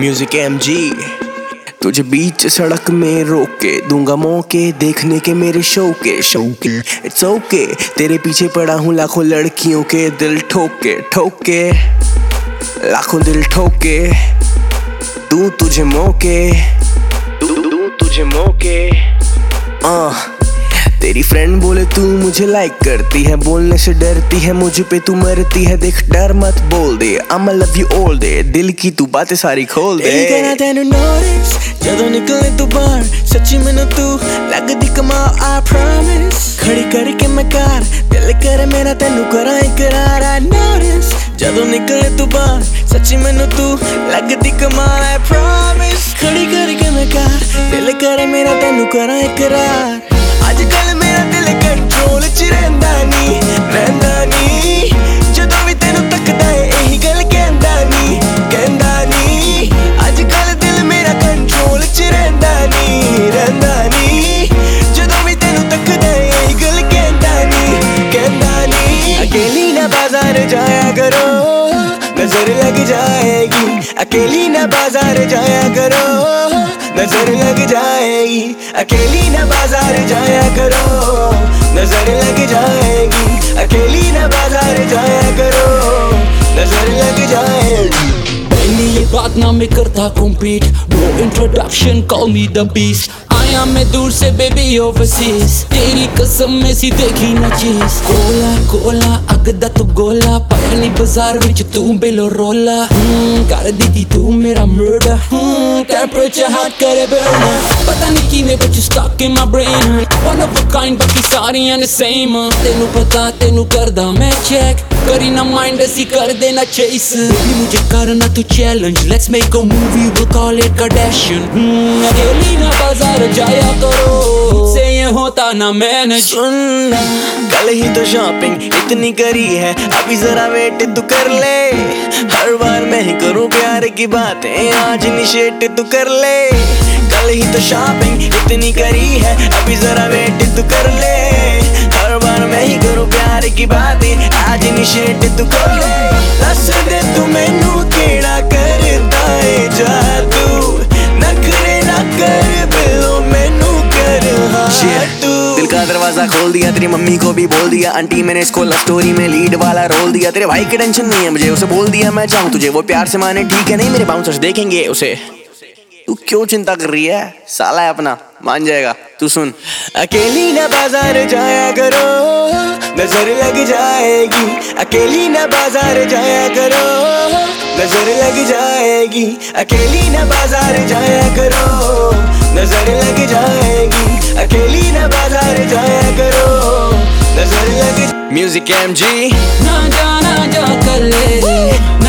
Music M G तुझे बीच सड़क में रोक के दूँगा मौके देखने के मेरे शो के शो के इट्स ओके तेरे पीछे पड़ा हूँ लाखों लड़कियों के दिल ठोके ठोके, लाखों दिल ठोके। दूँ तुझे मौके, दूँ दूँ तुझे मौके। आ तेरी फ्रेंड बोले तू मुझे लाइक करती है बोलने से डरती है मुझ पे तू मरती है देख डर मत बोल दे I'm love you all day दिल की तू बातें सारी खोल दे ਦਿਲ ਕਰਾਂ ਤੈਨੂੰ ਨੋਟਿਸ ਜਦੋਂ ਨਿਕਲੇ ਤੂੰ ਬਾਹਰ ਸੱਚੀ ਮੈਨੂੰ ਤੂੰ ਲੱਗਦੀ ਕਮਾਲ I promise ਖੜੀ ਕਰਕੇ ਮੈਂ ਕਾਰ ਦਿਲ ਕਰ ਮੇਰਾ ਤੈਨੂੰ ਕਰਾਂ ਇਕਰਾਰ I notice ਜਦੋਂ ਨਿਕਲੇ ਤੂੰ ਬਾਹਰ ਸੱਚੀ ਮੈਨੂੰ ਤੂੰ ਲੱਗਦੀ ਕਮਾਲ I promise ਖੜੀ ਕਰਕੇ ਮੈਂ ਕਾਰ ਦਿਲ ਕਰ ਮੇਰਾ ਤੈਨੂੰ ਕਰਾਂ ਇਕਰਾਰ ਅੱਜ ਕੱਲ नज़र लग जाएगी। अकेली ना बाज़ार जाया करो। नज़र लग जाएगी। अकेली ना बाज़ार जाया करो। नज़र लग जाएगी। अकेली ना बाज़ार जाया करो। नज़र लग जाएगी। बात ना मैं करता complete no introduction call me the beast आया मैं दूर से बेबी ओवरसीज तेरी कसम में सी देखी ना चीज कोला कोला अगदा तू गोला पटनी बाजार विच तू बेलो रोला कर दी थी तू मेरा मर्डर टेम्परेचर हॉट करे बर्न पता नहीं कीने बच stuck in my brain one of a kind बाकी सारियां ने सेम तेनू पता तेनू करदा मैं चेक करी ना माइंड ऐसी कर देना चेस बेबी मुझे करना तू challenge let's make a movie will call it Kardashian अकेली ना बाजार जाया करो। से ये होता ना मैनेज। सुनना कल ही तो शॉपिंग इतनी करी है अभी जरा वेट तू कर ले। हर बार मैं ही करूँ प्यार की बातें आज निशेट तू कर ले। कल ही तो शॉपिंग इतनी करी है अभी जरा वेट तू कर ले। हर बार मैं ही करूँ प्यार की बातें आज निशेट तू कर ले। दस दे तू मैनू केड़ा दरवाज़ा खोल दिया, तेरी मम्मी को भी बोल दिया। आंटी मैंने इसको लव स्टोरी में लीड वाला रोल दिया। तेरे भाई की टेंशन नहीं है, मुझे उसे बोल दिया मैं चाहूँ तुझे। वो प्यार से माने, ठीक है, नहीं, मेरे बाउंसर्स देखेंगे उसे। तू क्यों चिंता कर रही है? साला है अपना, मान जाएगा। तू सुन। अकेली ना बाज़ार जाया करो, नज़र लग जाएगी। अकेली ना बाज़ार जाया करो, नज़र लग जाएगी। अकेली ना बाज़ार जाया करो, नज़र लग जाएगी। अकेली ना बाज़ार म्यूज़िक एम जी ना जाना जा कर ले।